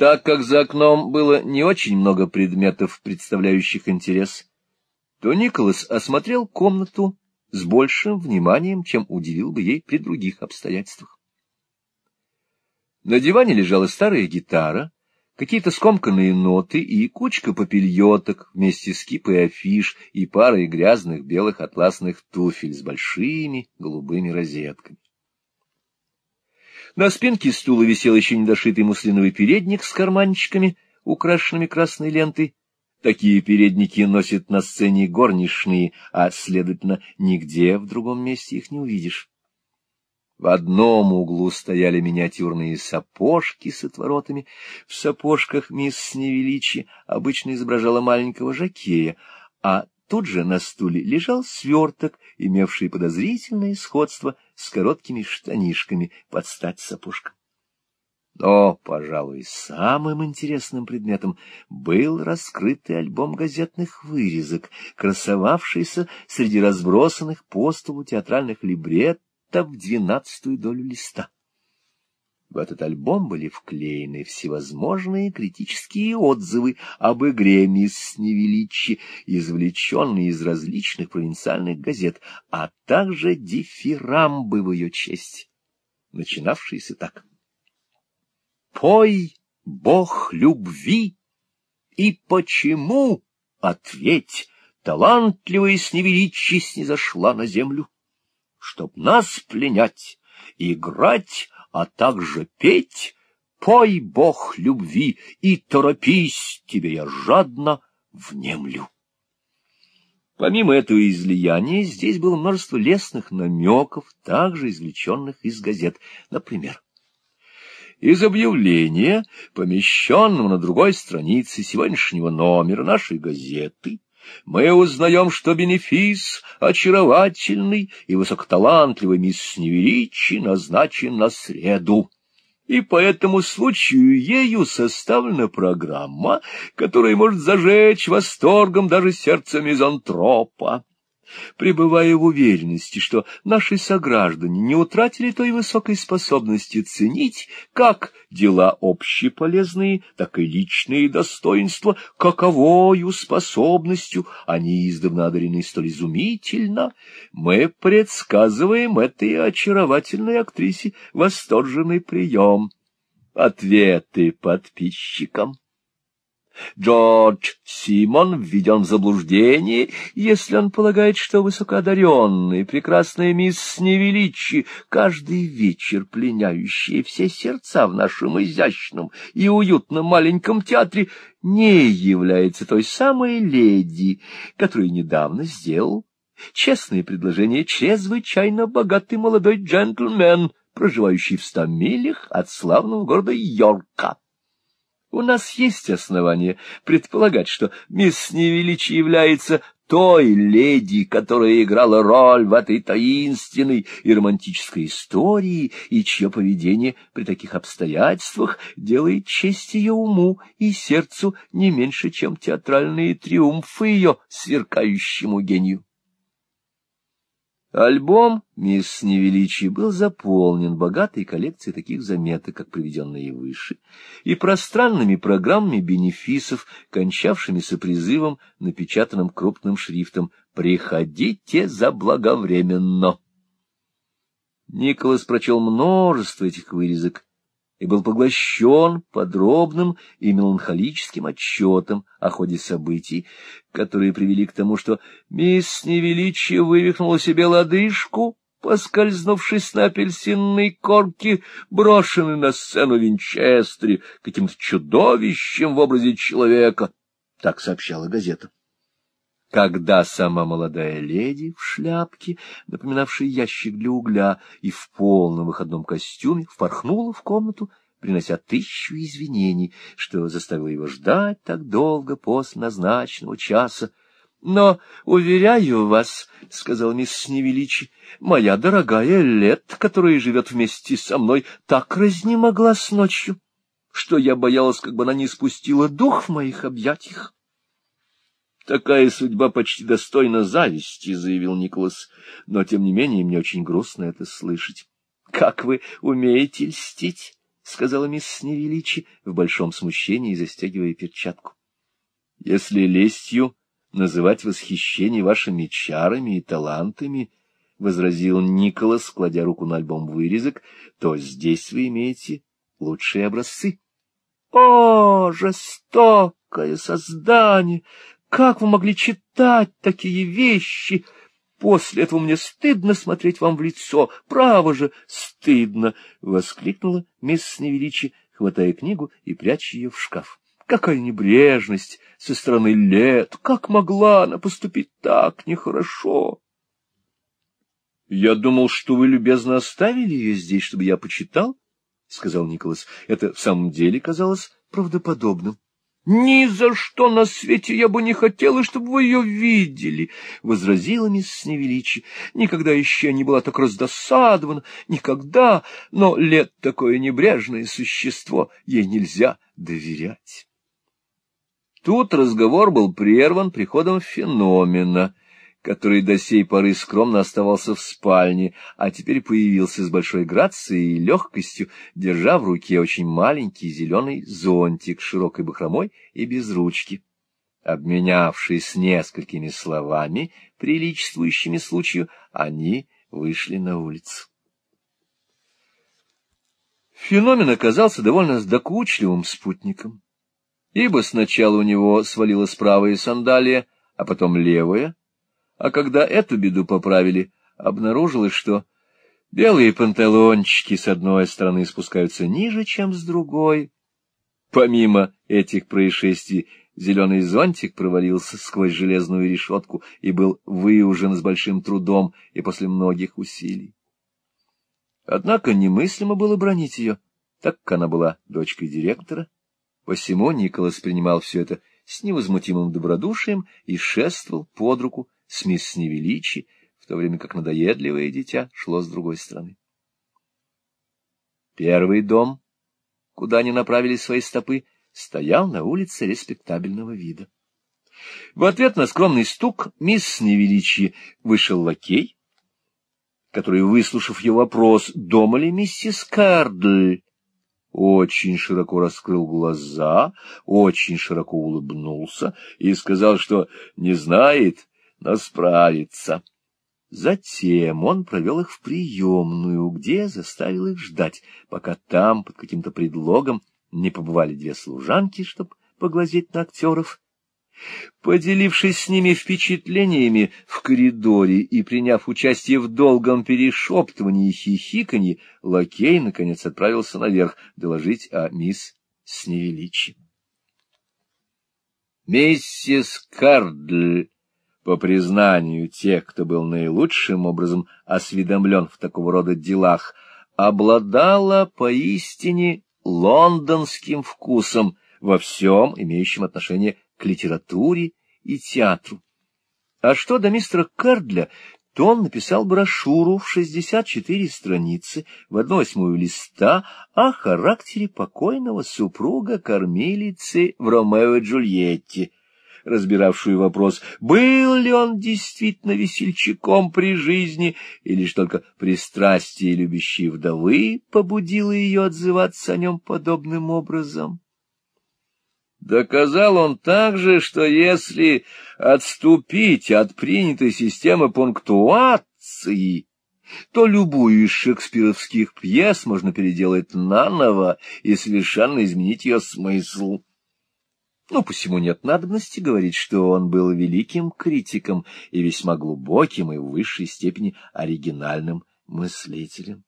Так как за окном было не очень много предметов, представляющих интерес, то Николас осмотрел комнату с большим вниманием, чем удивил бы ей при других обстоятельствах. На диване лежала старая гитара, какие-то скомканные ноты и кучка попельоток вместе с кипой афиш и парой грязных белых атласных туфель с большими голубыми розетками. На спинке стула висел еще недошитый муслиновый передник с карманчиками, украшенными красной лентой. Такие передники носят на сцене горничные, а, следовательно, нигде в другом месте их не увидишь. В одном углу стояли миниатюрные сапожки с отворотами. В сапожках мисс Невеличи обычно изображала маленького жакея, а Тут же на стуле лежал сверток, имевший подозрительное сходство с короткими штанишками под стать сапожкам. Но, пожалуй, самым интересным предметом был раскрытый альбом газетных вырезок, красовавшийся среди разбросанных по столу театральных либреттов в двенадцатую долю листа. В этот альбом были вклеены всевозможные критические отзывы об игре мисс Невеличи, извлеченные из различных провинциальных газет, а также дифирамбы в ее честь, начинавшиеся так. «Пой, Бог любви, и почему, ответь, талантливая Сневеличи снизошла на землю, чтоб нас пленять, играть, а также петь, пой, Бог любви, и торопись, тебе я жадно внемлю. Помимо этого излияния, здесь было множество лестных намеков, также извлеченных из газет. Например, из объявления, помещенного на другой странице сегодняшнего номера нашей газеты, мы узнаем, что бенефис, очаровательный и высокоталантливый мисс Неверичи, назначен на среду. И по этому случаю ею составлена программа, которая может зажечь восторгом даже сердце мизантропа пребывая в уверенности, что наши сограждане не утратили той высокой способности ценить как дела общеполезные, так и личные достоинства, каковою способностью они издавна одарены столь изумительно, мы предсказываем этой очаровательной актрисе восторженный прием. Ответы подписчикам. Джордж Симон введен в заблуждение, если он полагает, что высокоодаренная прекрасная мисс Невеличи, каждый вечер пленяющая все сердца в нашем изящном и уютном маленьком театре, не является той самой леди, которую недавно сделал честное предложение чрезвычайно богатый молодой джентльмен, проживающий в ста милях от славного города Йорка. У нас есть основания предполагать, что мисс Невеличи является той леди, которая играла роль в этой таинственной и романтической истории, и чье поведение при таких обстоятельствах делает честь ее уму и сердцу не меньше, чем театральные триумфы ее сверкающему гению. Альбом «Мисс Невеличий» был заполнен богатой коллекцией таких заметок, как приведенные выше, и пространными программами бенефисов, кончавшимися призывом, напечатанным крупным шрифтом «Приходите заблаговременно». Николас прочел множество этих вырезок и был поглощен подробным и меланхолическим отчетом о ходе событий, которые привели к тому, что мисс Невеличья вывихнула себе лодыжку, поскользнувшись на апельсинной корке, брошенной на сцену Винчестре каким-то чудовищем в образе человека, — так сообщала газета. Когда сама молодая леди в шляпке, напоминавшей ящик для угля, и в полном выходном костюме впорхнула в комнату, принося тысячу извинений, что заставило его ждать так долго после назначенного часа. — Но, уверяю вас, — сказал мисс Невеличи, — моя дорогая Лет, которая живет вместе со мной, так разнемогла с ночью, что я боялась, как бы она не спустила дух в моих объятиях. Такая судьба почти достойна зависти, — заявил Николас, — но, тем не менее, мне очень грустно это слышать. — Как вы умеете льстить? — сказала мисс Невеличи в большом смущении, застегивая перчатку. — Если лестью называть восхищение вашими чарами и талантами, — возразил Николас, кладя руку на альбом вырезок, — то здесь вы имеете лучшие образцы. — О, жестокое создание! Как вы могли читать такие вещи? После этого мне стыдно смотреть вам в лицо. Право же, стыдно! — воскликнула мисс Невеличи, хватая книгу и пряча ее в шкаф. Какая небрежность со стороны лет! Как могла она поступить так нехорошо? — Я думал, что вы любезно оставили ее здесь, чтобы я почитал, — сказал Николас. Это в самом деле казалось правдоподобным. — Ни за что на свете я бы не хотела, чтобы вы ее видели, — возразила мисс Невеличи. Никогда еще не была так раздосадована, никогда, но лет такое небрежное существо, ей нельзя доверять. Тут разговор был прерван приходом феномена, который до сей поры скромно оставался в спальне, а теперь появился с большой грацией и легкостью, держа в руке очень маленький зеленый зонтик широкой бахромой и без ручки. Обменявшись несколькими словами, приличествующими случаю, они вышли на улицу. Феномен оказался довольно докучливым спутником, ибо сначала у него свалилась правая сандалия, а потом левая, а когда эту беду поправили, обнаружилось, что белые панталончики с одной стороны спускаются ниже, чем с другой. Помимо этих происшествий, зеленый зонтик провалился сквозь железную решетку и был выужен с большим трудом и после многих усилий. Однако немыслимо было бронить ее, так как она была дочкой директора. Посему Николас принимал все это с невозмутимым добродушием и шествовал под руку с мисс Невеличи, в то время как надоедливое дитя шло с другой стороны. Первый дом, куда они направили свои стопы, стоял на улице респектабельного вида. В ответ на скромный стук мисс Невеличи вышел лакей, который, выслушав ее вопрос, дома ли миссис Кардль, очень широко раскрыл глаза, очень широко улыбнулся и сказал, что не знает, но справится. Затем он провел их в приемную, где заставил их ждать, пока там, под каким-то предлогом, не побывали две служанки, чтобы поглазеть на актеров. Поделившись с ними впечатлениями в коридоре и приняв участие в долгом перешептывании и хихиканье, лакей, наконец, отправился наверх доложить о мисс Сневеличи. Миссис Кардль по признанию тех, кто был наилучшим образом осведомлен в такого рода делах, обладала поистине лондонским вкусом во всем, имеющем отношение к литературе и театру. А что до мистера Кардля, то он написал брошюру в 64 страницы в одну восьмую листа о характере покойного супруга кормилицы в Ромео и Джульетте, разбиравшую вопрос, был ли он действительно весельчаком при жизни, или ж только пристрастие любящей вдовы побудило ее отзываться о нем подобным образом. Доказал он также, что если отступить от принятой системы пунктуации, то любую из шекспировских пьес можно переделать наново и совершенно изменить ее смысл. Ну, посему нет надобности говорить, что он был великим критиком и весьма глубоким и в высшей степени оригинальным мыслителем.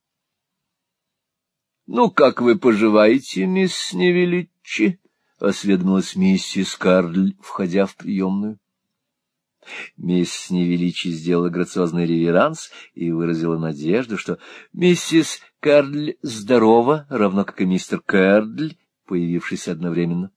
— Ну, как вы поживаете, мисс Невеличи? — осведомилась миссис Кардль, входя в приемную. Мисс Невеличи сделала грациозный реверанс и выразила надежду, что миссис Кардль здорова, равно как и мистер Кардль, появившийся одновременно.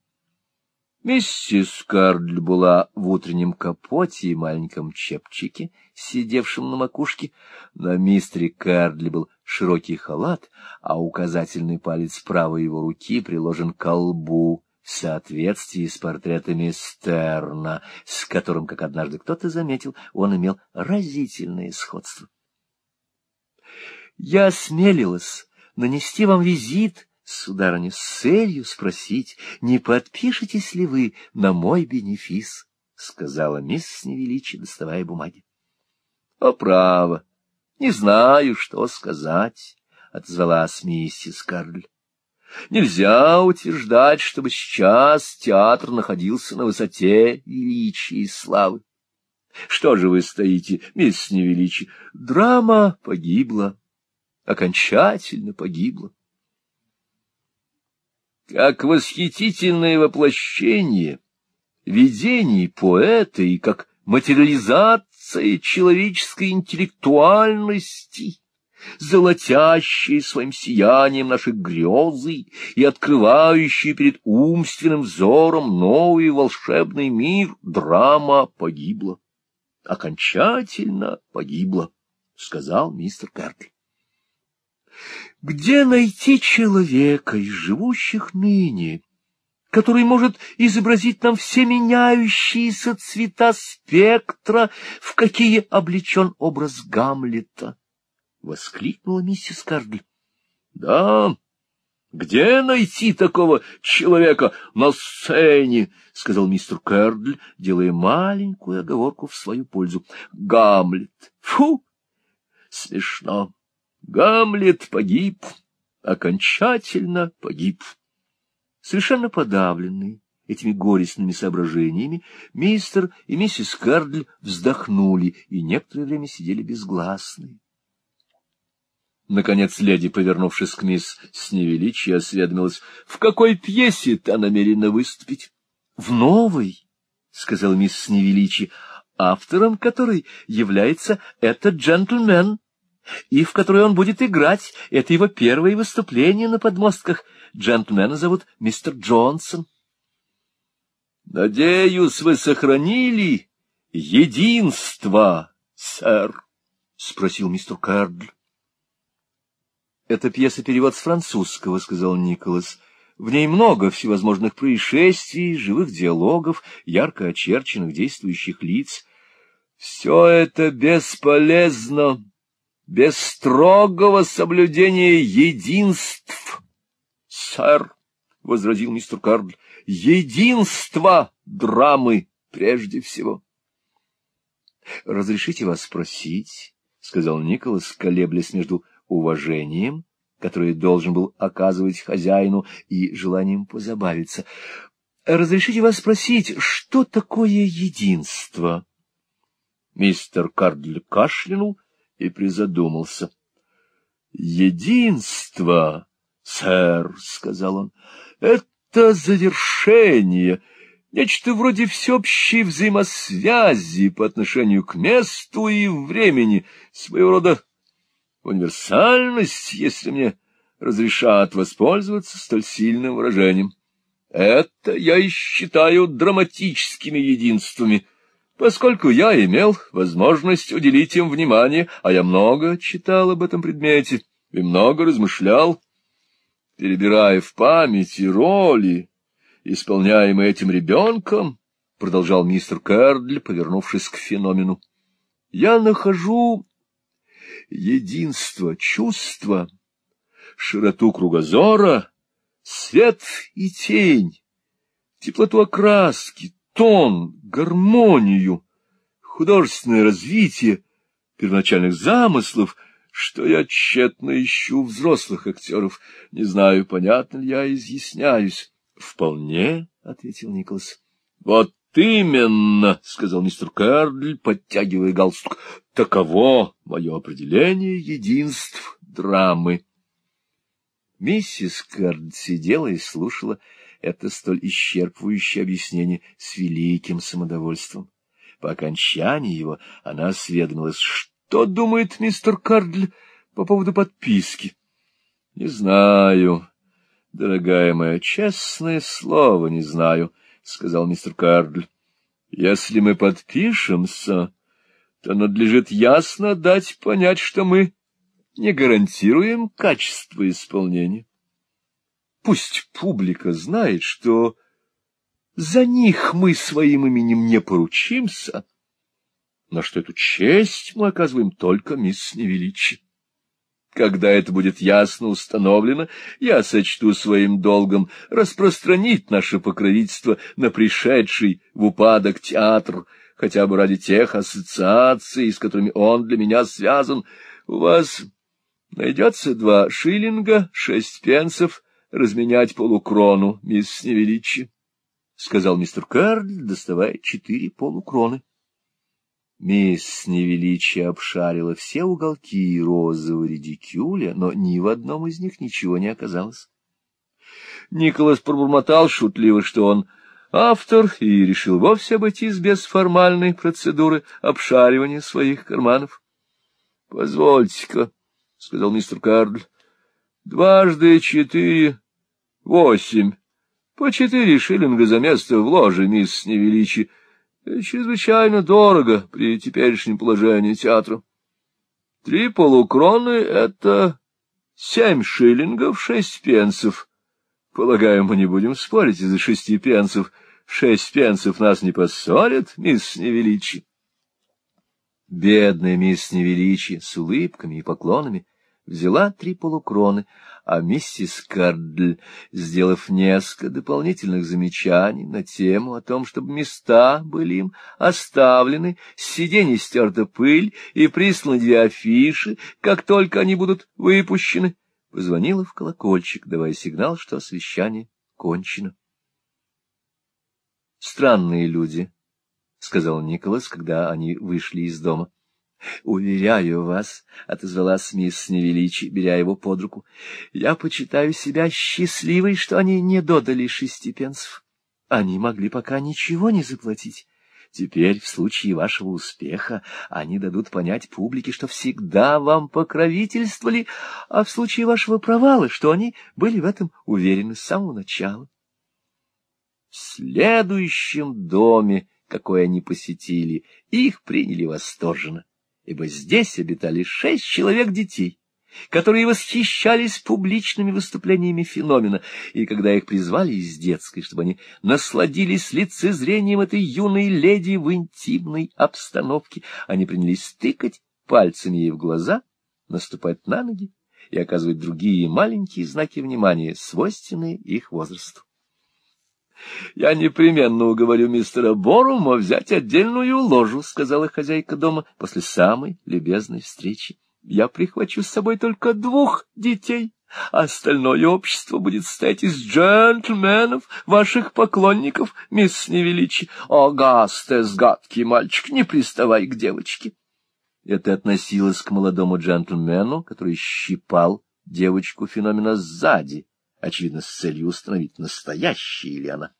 Миссис Кардль была в утреннем капоте и маленьком чепчике, сидевшем на макушке. На мистере Кардле был широкий халат, а указательный палец правой его руки приложен к колбу в соответствии с портретами Стерна, с которым, как однажды кто-то заметил, он имел разительное сходство. — Я осмелилась нанести вам визит сударыня, с целью спросить, не подпишетесь ли вы на мой бенефис, — сказала мисс Невеличи, доставая бумаги. — О, право, не знаю, что сказать, — отзвалась миссис Карль. Нельзя утверждать, чтобы сейчас театр находился на высоте величия и славы. Что же вы стоите, мисс Невеличи? Драма погибла, окончательно погибла. Как восхитительное воплощение видений поэта и как материализация человеческой интеллектуальности, золотящие своим сиянием наши грезы и открывающие перед умственным взором новый волшебный мир, драма погибла, окончательно погибла, — сказал мистер Картли. Где найти человека из живущих ныне, который может изобразить нам все меняющиеся цвета спектра, в какие облечен образ Гамлета? — воскликнула миссис Кардли. — Да, где найти такого человека на сцене? — сказал мистер Кэрдль, делая маленькую оговорку в свою пользу. — Гамлет. Фу! Смешно. Гамлет погиб, окончательно погиб. Совершенно подавленный этими горестными соображениями, мистер и миссис Кардль вздохнули и некоторое время сидели безгласные. Наконец леди, повернувшись к мисс Сневеличи, осведомилась, в какой пьесе та намерена выступить. — В новой, — сказал мисс Сневеличи, — автором которой является этот джентльмен и в которой он будет играть. Это его первое выступление на подмостках. Джентльмена зовут мистер Джонсон. — Надеюсь, вы сохранили единство, сэр? — спросил мистер Кардль. — Это пьеса-перевод с французского, — сказал Николас. В ней много всевозможных происшествий, живых диалогов, ярко очерченных действующих лиц. — Все это бесполезно, без строгого соблюдения единств. — Сэр, — возразил мистер Кардль, — единство драмы прежде всего. — Разрешите вас спросить, — сказал Николас, колеблясь между уважением, которое должен был оказывать хозяину, и желанием позабавиться. — Разрешите вас спросить, что такое единство? Мистер Кардль кашлянул и призадумался. — Единство, сэр, — сказал он, — это завершение, нечто вроде всеобщей взаимосвязи по отношению к месту и времени, своего рода универсальность, если мне разрешат воспользоваться столь сильным выражением. Это я и считаю драматическими единствами — Поскольку я имел возможность уделить им внимание, а я много читал об этом предмете и много размышлял, перебирая в памяти роли, исполняемые этим ребенком, — продолжал мистер Кэрдли, повернувшись к феномену, — я нахожу единство чувства, широту кругозора, свет и тень, теплоту окраски, тон, гармонию, художественное развитие первоначальных замыслов, что я тщетно ищу взрослых актеров. Не знаю, понятно ли я изъясняюсь. — Вполне, — ответил Николас. — Вот именно, — сказал мистер Кардль, подтягивая галстук. — Таково мое определение единств драмы. Миссис Кард сидела и слушала это столь исчерпывающее объяснение с великим самодовольством. По окончании его она осведомилась, что думает мистер Кардль по поводу подписки. — Не знаю, дорогая моя, честное слово, не знаю, — сказал мистер Кардль. — Если мы подпишемся, то надлежит ясно дать понять, что мы не гарантируем качество исполнения. Пусть публика знает, что за них мы своим именем не поручимся, но что эту честь мы оказываем только мисс Невеличи. Когда это будет ясно установлено, я сочту своим долгом распространить наше покровительство на пришедший в упадок театр, хотя бы ради тех ассоциаций, с которыми он для меня связан. У вас найдется два шиллинга, шесть пенсов, разменять полукрону, мисс Невеличи, — сказал мистер Карль, доставая четыре полукроны. Мисс Невеличия обшарила все уголки розового редикюля, но ни в одном из них ничего не оказалось. Николас пробормотал шутливо, что он автор, и решил вовсе обойтись без формальной процедуры обшаривания своих карманов. — Позвольте-ка, — сказал мистер Карль, — дважды четыре — восемь. По четыре шиллинга за место в ложе, мисс Невеличи, — чрезвычайно дорого при теперешнем положении театра. Три полукроны — это семь шиллингов шесть пенсов. Полагаю, мы не будем спорить из-за шести пенсов. Шесть пенсов нас не поссорят, мисс Невеличи. Бедная мисс Невеличи с улыбками и поклонами взяла три полукроны, а миссис Кардль, сделав несколько дополнительных замечаний на тему о том, чтобы места были им оставлены, с стерта пыль и присланы две афиши, как только они будут выпущены, позвонила в колокольчик, давая сигнал, что освещание кончено. «Странные люди», — сказал Николас, когда они вышли из дома. — Уверяю вас, — отозвалась мисс Невеличи, беря его под руку, — я почитаю себя счастливой, что они не додали шести пенсов. Они могли пока ничего не заплатить. Теперь, в случае вашего успеха, они дадут понять публике, что всегда вам покровительствовали, а в случае вашего провала, что они были в этом уверены с самого начала. В следующем доме, какой они посетили, их приняли восторженно ибо здесь обитали шесть человек детей, которые восхищались публичными выступлениями феномена, и когда их призвали из детской, чтобы они насладились лицезрением этой юной леди в интимной обстановке, они принялись тыкать пальцами ей в глаза, наступать на ноги и оказывать другие маленькие знаки внимания, свойственные их возрасту. — Я непременно уговорю мистера Борума взять отдельную ложу, — сказала хозяйка дома после самой любезной встречи. — Я прихвачу с собой только двух детей, а остальное общество будет состоять из джентльменов, ваших поклонников, мисс Невеличи. О, Гастес, гадкий мальчик, не приставай к девочке. Это относилось к молодому джентльмену, который щипал девочку феномена сзади, очевидно, с целью установить, настоящая ли она.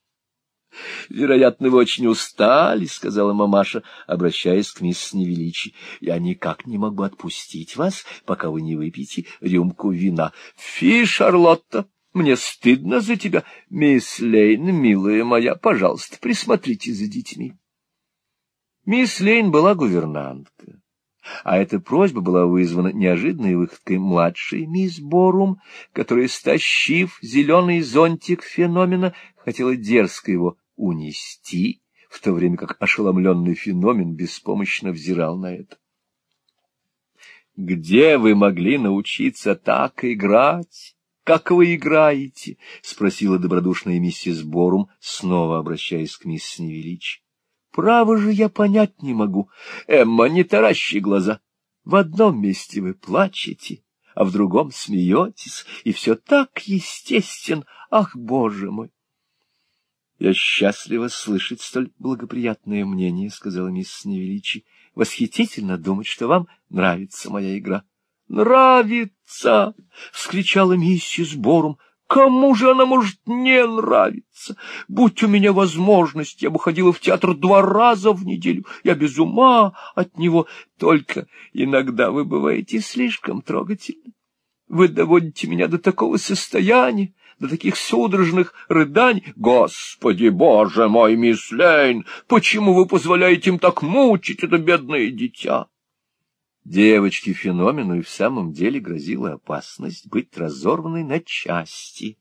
— Вероятно, вы очень устали, — сказала мамаша, обращаясь к мисс Невеличи. — Я никак не могу отпустить вас, пока вы не выпьете рюмку вина. — Фи, Шарлотта, мне стыдно за тебя. Мисс Лейн, милая моя, пожалуйста, присмотрите за детьми. Мисс Лейн была гувернантка. А эта просьба была вызвана неожиданной выходкой младшей мисс Борум, которая, стащив зеленый зонтик феномена, хотела дерзко его унести, в то время как ошеломленный феномен беспомощно взирал на это. — Где вы могли научиться так играть? Как вы играете? — спросила добродушная миссис Борум, снова обращаясь к мисс Невеличь. Право же я понять не могу. Эмма, не таращи глаза. В одном месте вы плачете, а в другом смеетесь, и все так естествен. Ах, боже мой! — Я счастлива слышать столь благоприятное мнение, — сказала мисс Невеличи. — Восхитительно думать, что вам нравится моя игра. — Нравится! — вскричала миссис Борум. Кому же она может не нравиться? Будь у меня возможность, я бы ходила в театр два раза в неделю. Я без ума от него. Только иногда вы бываете слишком трогательны. Вы доводите меня до такого состояния, до таких судорожных рыданий. Господи, боже мой, мисс Лейн, почему вы позволяете им так мучить это бедное дитя? Девочке феномену и в самом деле грозила опасность быть разорванной на части,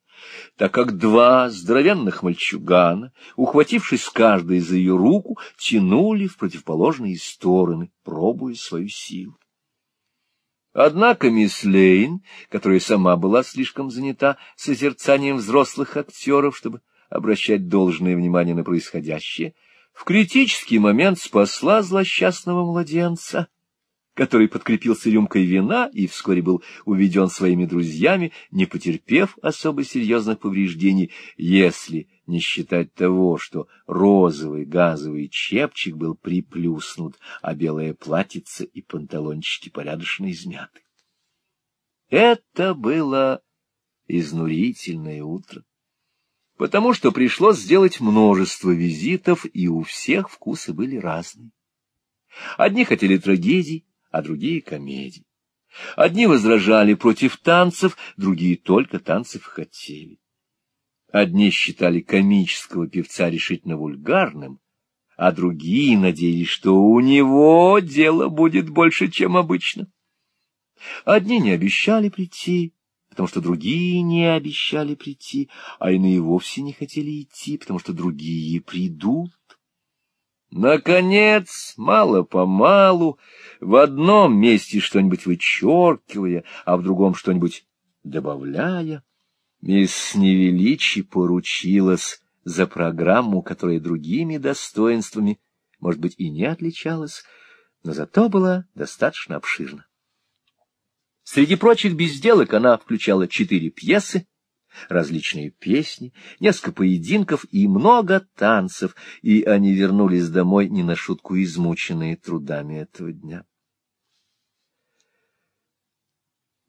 так как два здоровенных мальчугана, ухватившись каждый за ее руку, тянули в противоположные стороны, пробуя свою силу. Однако мисс Лейн, которая сама была слишком занята созерцанием взрослых актеров, чтобы обращать должное внимание на происходящее, в критический момент спасла злосчастного младенца, который подкрепился рюмкой вина и вскоре был уведен своими друзьями, не потерпев особо серьезных повреждений, если не считать того, что розовый газовый чепчик был приплюснут, а белое платьице и панталончики порядочно измяты. Это было изнурительное утро, потому что пришлось сделать множество визитов, и у всех вкусы были разные. Одни хотели трагедий, а другие — комедий. Одни возражали против танцев, другие только танцев хотели. Одни считали комического певца решительно вульгарным, а другие надеялись, что у него дело будет больше, чем обычно. Одни не обещали прийти, потому что другие не обещали прийти, а иные вовсе не хотели идти, потому что другие придут. Наконец, мало-помалу, в одном месте что-нибудь вычеркивая, а в другом что-нибудь добавляя, Мисс Невеличи поручилась за программу, которая другими достоинствами, может быть, и не отличалась, но зато была достаточно обширна. Среди прочих безделок она включала четыре пьесы, различные песни, несколько поединков и много танцев, и они вернулись домой не на шутку измученные трудами этого дня.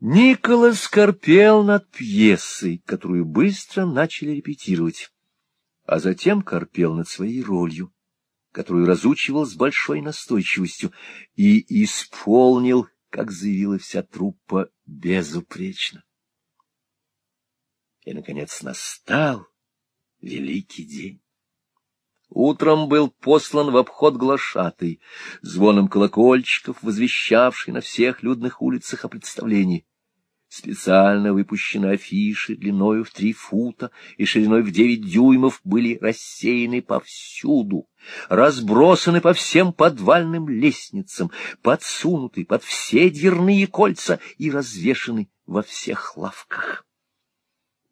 Николас корпел над пьесой, которую быстро начали репетировать, а затем корпел над своей ролью, которую разучивал с большой настойчивостью, и исполнил, как заявила вся труппа, безупречно. И, наконец, настал великий день. Утром был послан в обход глашатый, звоном колокольчиков, возвещавший на всех людных улицах о представлении. Специально выпущенные афиши длиною в три фута и шириной в девять дюймов были рассеяны повсюду, разбросаны по всем подвальным лестницам, подсунуты под все дверные кольца и развешаны во всех лавках.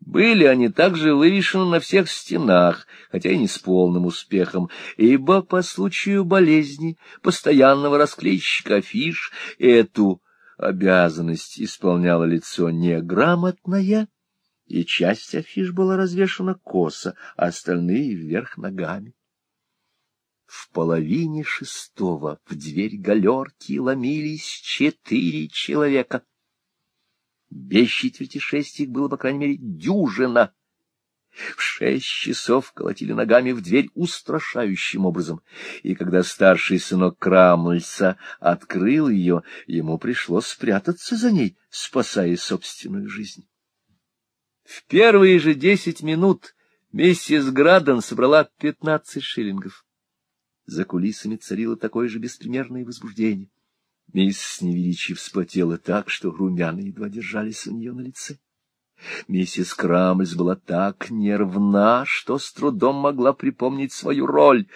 Были они также вывешены на всех стенах, хотя и не с полным успехом, ибо по случаю болезни постоянного расклейщика афиш эту обязанность исполняло лицо неграмотное, и часть афиш была развешана косо, а остальные вверх ногами. В половине шестого в дверь галерки ломились четыре человека — без четверти шесть их было, по крайней мере, дюжина. В шесть часов колотили ногами в дверь устрашающим образом, и когда старший сынок Крамльса открыл ее, ему пришлось спрятаться за ней, спасая собственную жизнь. В первые же десять минут миссис Градон собрала пятнадцать шиллингов. За кулисами царило такое же беспримерное возбуждение. Мисс Невеличи вспотела так, что румяна едва держались у нее на лице. Миссис Крамльс была так нервна, что с трудом могла припомнить свою роль.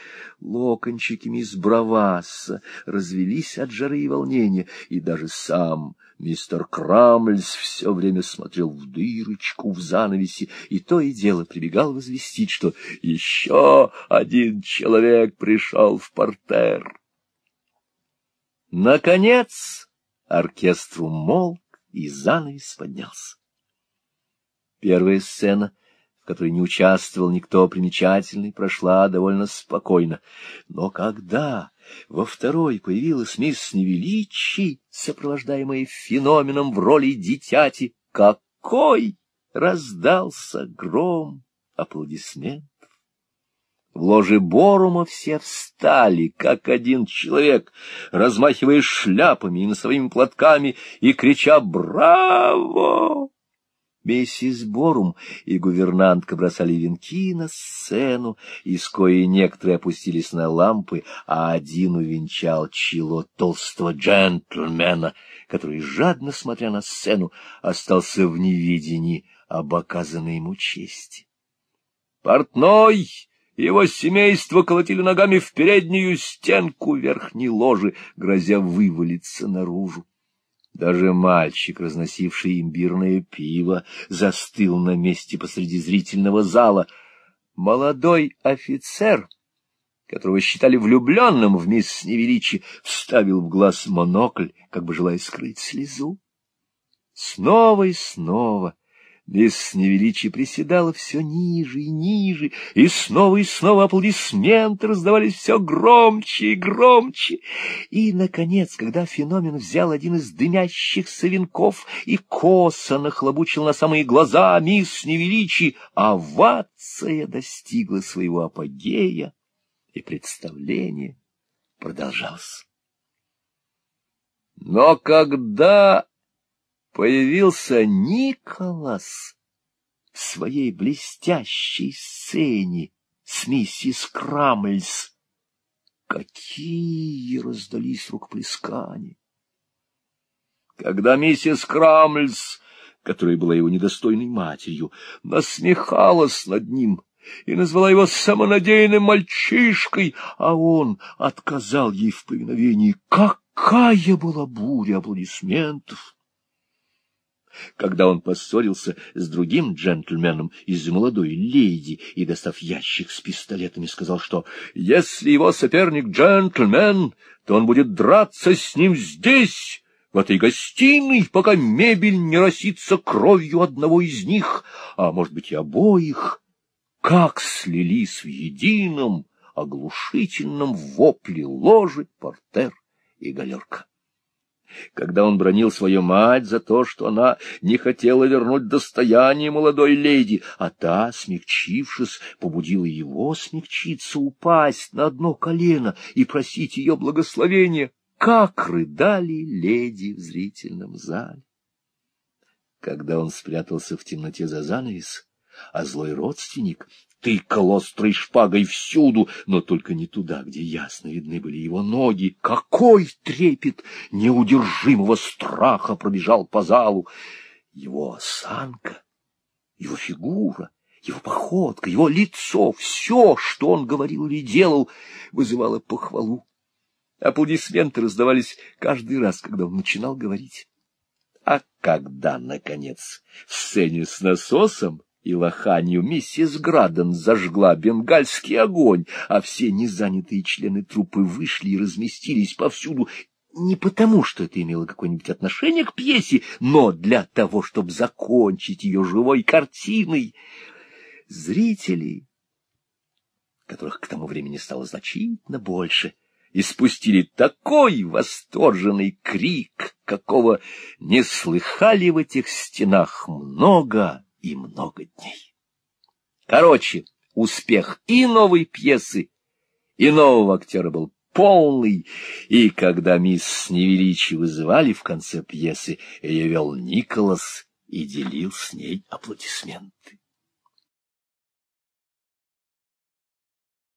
Локончики мисс Бравасса развелись от жары и волнения, и даже сам мистер Крамльс все время смотрел в дырочку в занавесе и то и дело прибегал возвестить, что еще один человек пришел в портер. Наконец оркестр умолк, и занавес поднялся. Первая сцена, в которой не участвовал никто примечательный, прошла довольно спокойно. Но когда во второй появилась мисс Невеличи, сопровождаемая феноменом в роли дитяти, какой раздался гром аплодисмент! В ложе Борума все встали, как один человек, размахивая шляпами и носовыми платками и крича «Браво!». Миссис Борум и гувернантка бросали венки на сцену, из кои некоторые опустились на лампы, а один увенчал чело толстого джентльмена, который, жадно смотря на сцену, остался в невидении об оказанной ему чести. «Портной!» Его семейство колотили ногами в переднюю стенку верхней ложи, грозя вывалиться наружу. Даже мальчик, разносивший имбирное пиво, застыл на месте посреди зрительного зала. Молодой офицер, которого считали влюбленным в мисс Невеличи, вставил в глаз монокль, как бы желая скрыть слезу. Снова и снова Мисс Невеличи приседала все ниже и ниже, и снова и снова аплодисменты раздавались все громче и громче. И, наконец, когда феномен взял один из дымящихся венков и косо нахлобучил на самые глаза мисс Невеличи, овация достигла своего апогея, и представление продолжалось. Но когда появился Николас в своей блестящей сцене с миссис Крамльс. Какие раздались рукоплескания! Когда миссис Крамльс, которая была его недостойной матерью, насмехалась над ним и назвала его самонадеянным мальчишкой, а он отказал ей в повиновении, какая была буря аплодисментов! Когда он поссорился с другим джентльменом из молодой леди и, достав ящик с пистолетами, сказал, что если его соперник джентльмен, то он будет драться с ним здесь, в этой гостиной, пока мебель не росится кровью одного из них, а, может быть, и обоих, как слились в едином оглушительном вопле ложи, портер и галерка когда он бронил свою мать за то, что она не хотела вернуть достояние молодой леди, а та, смягчившись, побудила его смягчиться, упасть на одно колено и просить ее благословения, как рыдали леди в зрительном зале. Когда он спрятался в темноте за занавес, а злой родственник тыкал острой шпагой всюду, но только не туда, где ясно видны были его ноги. Какой трепет неудержимого страха пробежал по залу! Его осанка, его фигура, его походка, его лицо, все, что он говорил или делал, вызывало похвалу. Аплодисменты раздавались каждый раз, когда он начинал говорить. А когда, наконец, в сцене с насосом и лоханью миссис Граден зажгла бенгальский огонь, а все незанятые члены труппы вышли и разместились повсюду, не потому, что это имело какое-нибудь отношение к пьесе, но для того, чтобы закончить ее живой картиной. Зрители, которых к тому времени стало значительно больше, испустили такой восторженный крик, какого не слыхали в этих стенах много и много дней. Короче, успех и новой пьесы, и нового актера был полный, и когда мисс Невеличи вызывали в конце пьесы, ее вел Николас и делил с ней аплодисменты.